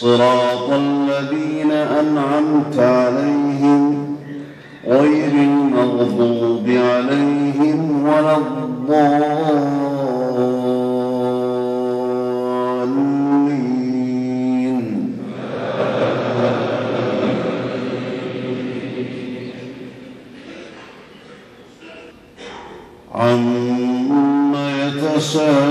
صراط الذين أنعمت عليهم غير المغضوب عليهم ولا الضالين. عما يتساءلون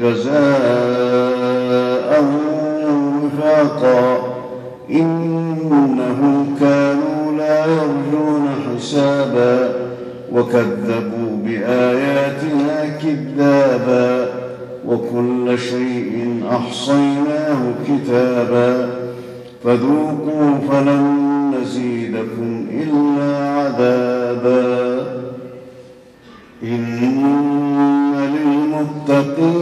جزاء وفاقا. إنهم كانوا لا يرجون حسابا. وكذبوا بآياتنا كذابا. وكل شيء أحصيناه كتابا. فذوقوا فلن نزيدكم إلا عذابا. إن للمتقين